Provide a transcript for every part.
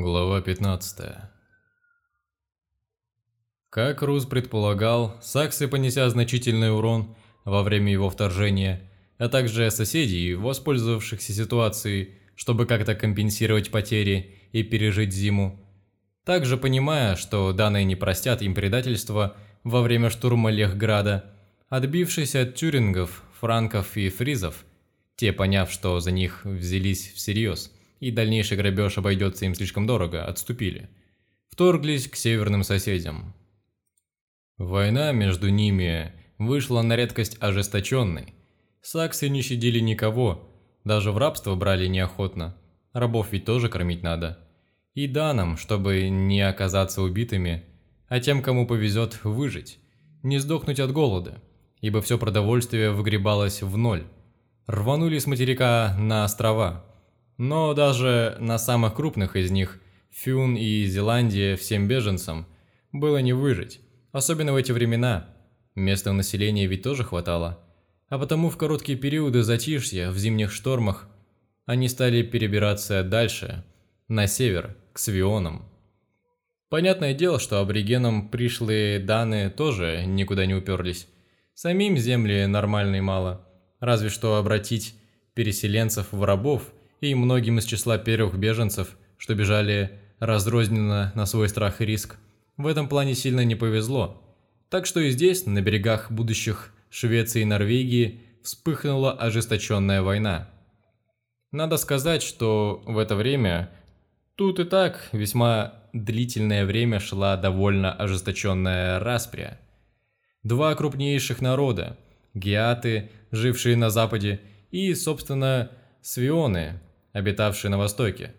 Глава 15 Как Рус предполагал, саксы, понеся значительный урон во время его вторжения, а также соседей, воспользовавшихся ситуацией, чтобы как-то компенсировать потери и пережить зиму, также понимая, что данные не простят им предательства во время штурма Лехграда, отбившись от тюрингов, франков и фризов, те, поняв, что за них взялись всерьез – и дальнейший грабеж обойдется им слишком дорого, отступили. Вторглись к северным соседям. Война между ними вышла на редкость ожесточенной. Саксы не щадили никого, даже в рабство брали неохотно. Рабов ведь тоже кормить надо. И данным, чтобы не оказаться убитыми, а тем, кому повезет выжить, не сдохнуть от голода, ибо все продовольствие выгребалось в ноль. Рванули с материка на острова, но даже на самых крупных из них, Фюн и Зеландия всем беженцам, было не выжить, особенно в эти времена. Местного населения ведь тоже хватало. А потому в короткие периоды затишья, в зимних штормах, они стали перебираться дальше, на север, к Свионам. Понятное дело, что аборигенам пришлые данные тоже никуда не уперлись. Самим земли нормальной мало, разве что обратить переселенцев в рабов – и многим из числа первых беженцев, что бежали разрозненно на свой страх и риск, в этом плане сильно не повезло. Так что и здесь, на берегах будущих Швеции и Норвегии, вспыхнула ожесточенная война. Надо сказать, что в это время тут и так весьма длительное время шла довольно ожесточенная распря. Два крупнейших народа – геаты, жившие на западе, и, собственно, свионы, обитавшие на Востоке.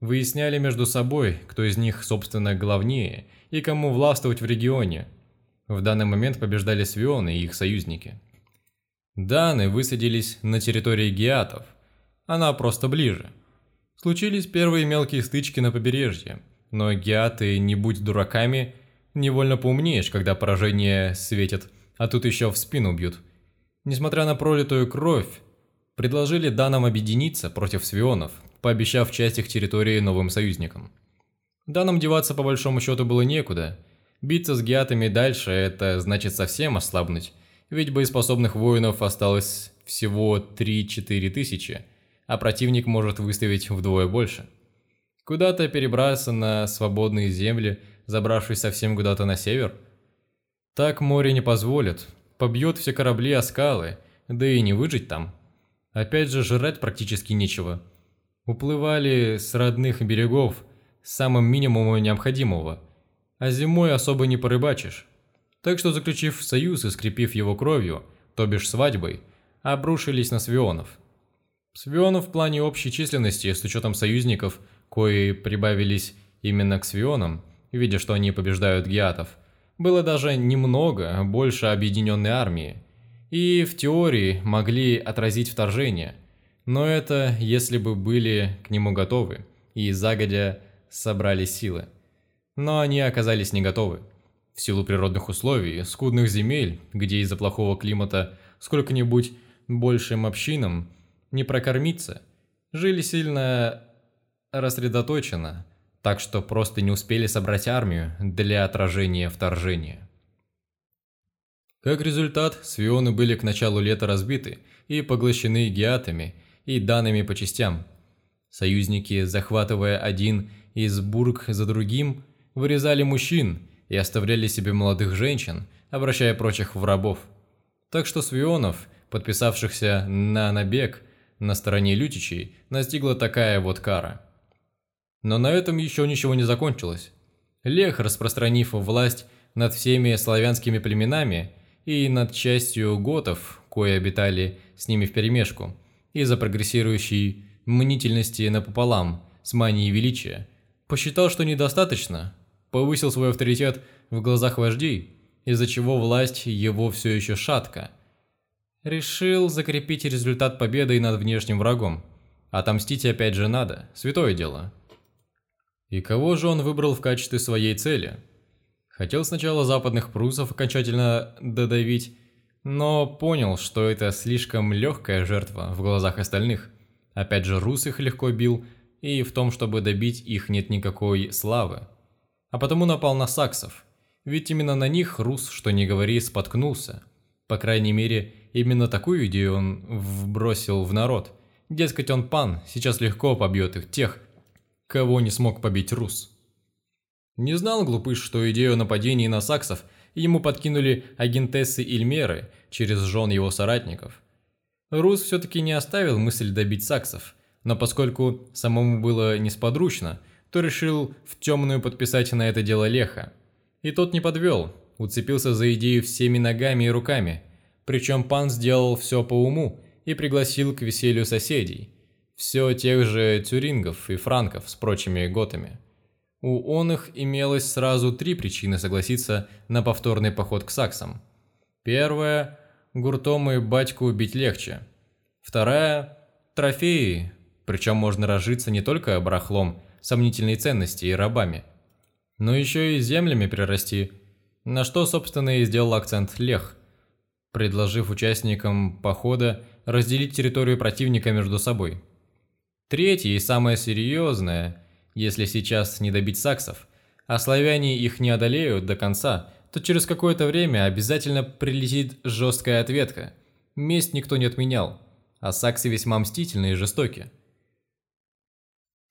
Выясняли между собой, кто из них, собственно, главнее и кому властвовать в регионе. В данный момент побеждали Свионы и их союзники. Даны высадились на территории геатов, она просто ближе. Случились первые мелкие стычки на побережье, но геаты, не будь дураками, невольно поумнеешь, когда поражение светит, а тут еще в спину бьют. Несмотря на пролитую кровь, предложили данам объединиться против свионов, пообещав часть их территории новым союзникам. Данам деваться по большому счету было некуда. Биться с геатами дальше – это значит совсем ослабнуть, ведь боеспособных воинов осталось всего 3-4 тысячи, а противник может выставить вдвое больше. Куда-то перебраться на свободные земли, забравшись совсем куда-то на север? Так море не позволит, побьет все корабли о скалы, да и не выжить там – Опять же, жрать практически нечего. Уплывали с родных берегов самым минимумом необходимого, а зимой особо не порыбачишь. Так что, заключив союз и скрепив его кровью, то бишь свадьбой, обрушились на свионов. Свионов в плане общей численности, с учетом союзников, кои прибавились именно к свионам, видя, что они побеждают геатов, было даже немного больше объединенной армии – и в теории могли отразить вторжение, но это если бы были к нему готовы и загодя собрали силы. Но они оказались не готовы. В силу природных условий, скудных земель, где из-за плохого климата сколько-нибудь большим общинам не прокормиться, жили сильно рассредоточенно, так что просто не успели собрать армию для отражения вторжения. Как результат, свионы были к началу лета разбиты и поглощены геатами и данными по частям. Союзники, захватывая один из бург за другим, вырезали мужчин и оставляли себе молодых женщин, обращая прочих в рабов. Так что свионов, подписавшихся на набег на стороне лютичей, настигла такая вот кара. Но на этом еще ничего не закончилось. Лех, распространив власть над всеми славянскими племенами, и над частью готов, кои обитали с ними вперемешку, из-за прогрессирующей мнительности напополам с манией величия, посчитал, что недостаточно, повысил свой авторитет в глазах вождей, из-за чего власть его все еще шатка. Решил закрепить результат победы над внешним врагом. Отомстить опять же надо, святое дело. И кого же он выбрал в качестве своей цели – Хотел сначала западных прусов окончательно додавить, но понял, что это слишком легкая жертва в глазах остальных. Опять же, рус их легко бил, и в том, чтобы добить их нет никакой славы. А потому напал на саксов, ведь именно на них Рус, что не говори, споткнулся. По крайней мере, именно такую идею он вбросил в народ. Дескать, он пан, сейчас легко побьет их тех, кого не смог побить Рус. Не знал глупыш, что идею нападения на саксов ему подкинули агентессы Ильмеры через жен его соратников. Рус все-таки не оставил мысль добить саксов, но поскольку самому было несподручно, то решил в темную подписать на это дело Леха. И тот не подвел, уцепился за идею всеми ногами и руками, причем пан сделал все по уму и пригласил к веселью соседей, все тех же тюрингов и франков с прочими готами. У он их имелось сразу три причины согласиться на повторный поход к саксам. Первая – гуртом и батьку убить легче. Вторая – трофеи, причем можно разжиться не только барахлом сомнительной ценности и рабами, но еще и землями прирасти, на что, собственно, и сделал акцент Лех, предложив участникам похода разделить территорию противника между собой. Третье и самое серьезное, если сейчас не добить саксов, а славяне их не одолеют до конца, то через какое-то время обязательно прилетит жесткая ответка. Месть никто не отменял, а саксы весьма мстительны и жестоки.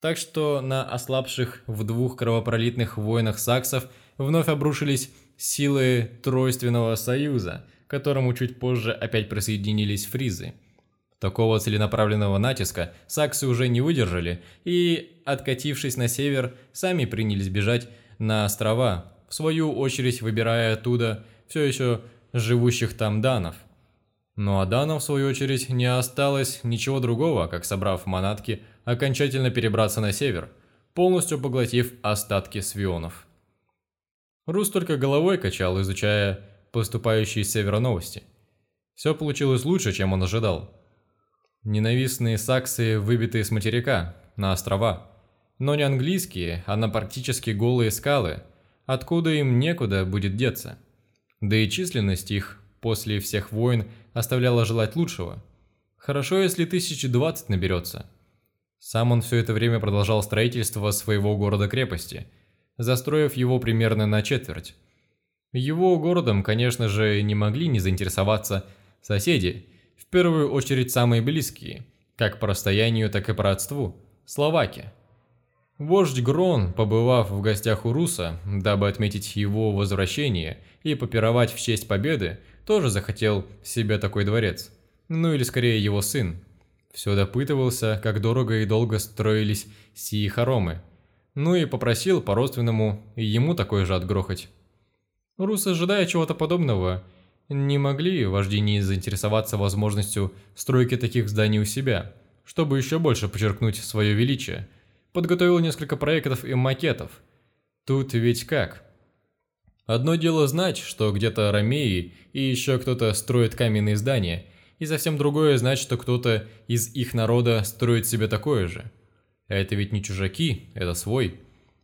Так что на ослабших в двух кровопролитных войнах саксов вновь обрушились силы Тройственного Союза, к которому чуть позже опять присоединились фризы. Такого целенаправленного натиска саксы уже не выдержали и, откатившись на север, сами принялись бежать на острова, в свою очередь выбирая оттуда все еще живущих там данов. Но а данам, в свою очередь, не осталось ничего другого, как собрав манатки, окончательно перебраться на север, полностью поглотив остатки свионов. Рус только головой качал, изучая поступающие с севера новости. Все получилось лучше, чем он ожидал. Ненавистные саксы, выбитые с материка, на острова. Но не английские, а на практически голые скалы, откуда им некуда будет деться. Да и численность их после всех войн оставляла желать лучшего. Хорошо, если тысячи двадцать наберется – сам он все это время продолжал строительство своего города-крепости, застроив его примерно на четверть. Его городом, конечно же, не могли не заинтересоваться соседи, в первую очередь самые близкие, как по расстоянию, так и по родству – словаки. Вождь Грон, побывав в гостях у Руса, дабы отметить его возвращение и попировать в честь победы, тоже захотел себе такой дворец. Ну или скорее его сын – все допытывался, как дорого и долго строились сии хоромы. Ну и попросил по-родственному ему такой же отгрохать. Рус, ожидая чего-то подобного, не могли вожди не заинтересоваться возможностью стройки таких зданий у себя, чтобы еще больше подчеркнуть свое величие. Подготовил несколько проектов и макетов. Тут ведь как? Одно дело знать, что где-то ромеи и еще кто-то строит каменные здания – и совсем другое знать, что кто-то из их народа строит себе такое же. А это ведь не чужаки, это свой.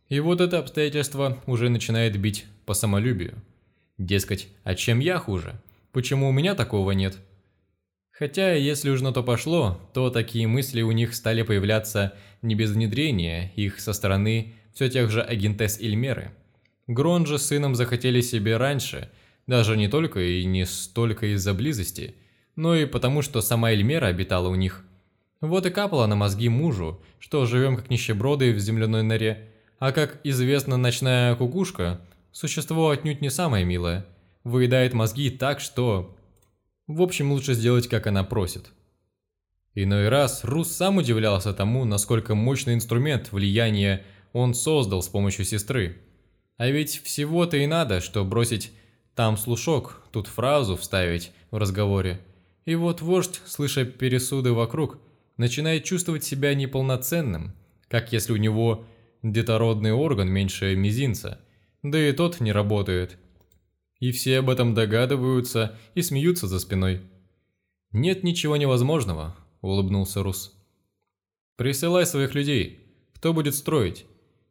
И вот это обстоятельство уже начинает бить по самолюбию. Дескать, а чем я хуже? Почему у меня такого нет? Хотя, если уж на то пошло, то такие мысли у них стали появляться не без внедрения их со стороны все тех же агентес Ильмеры. Грон же с сыном захотели себе раньше, даже не только и не столько из-за близости – но и потому, что сама Эльмера обитала у них. Вот и капала на мозги мужу, что живем как нищеброды в земляной норе, а как известно, ночная кукушка – существо отнюдь не самое милое, выедает мозги так, что… В общем, лучше сделать, как она просит. Иной раз Рус сам удивлялся тому, насколько мощный инструмент влияния он создал с помощью сестры. А ведь всего-то и надо, что бросить там слушок, тут фразу вставить в разговоре – и вот вождь, слыша пересуды вокруг, начинает чувствовать себя неполноценным, как если у него детородный орган меньше мизинца, да и тот не работает. И все об этом догадываются и смеются за спиной. «Нет ничего невозможного», – улыбнулся Рус. «Присылай своих людей. Кто будет строить?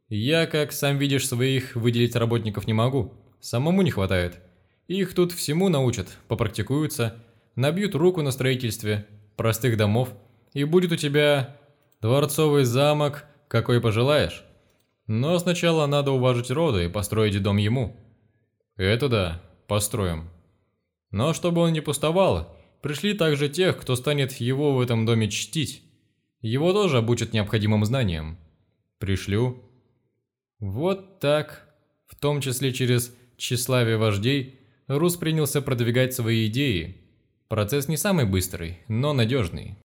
Я, как сам видишь, своих выделить работников не могу. Самому не хватает. Их тут всему научат, попрактикуются – набьют руку на строительстве простых домов, и будет у тебя дворцовый замок какой пожелаешь. Но сначала надо уважить рода и построить дом ему. Это да, построим. Но чтобы он не пустовал, пришли также тех, кто станет его в этом доме чтить. Его тоже обучат необходимым знаниям. Пришлю. Вот так, в том числе через тщеславие вождей, Рус принялся продвигать свои идеи. Процесс не самый быстрый, но надежный.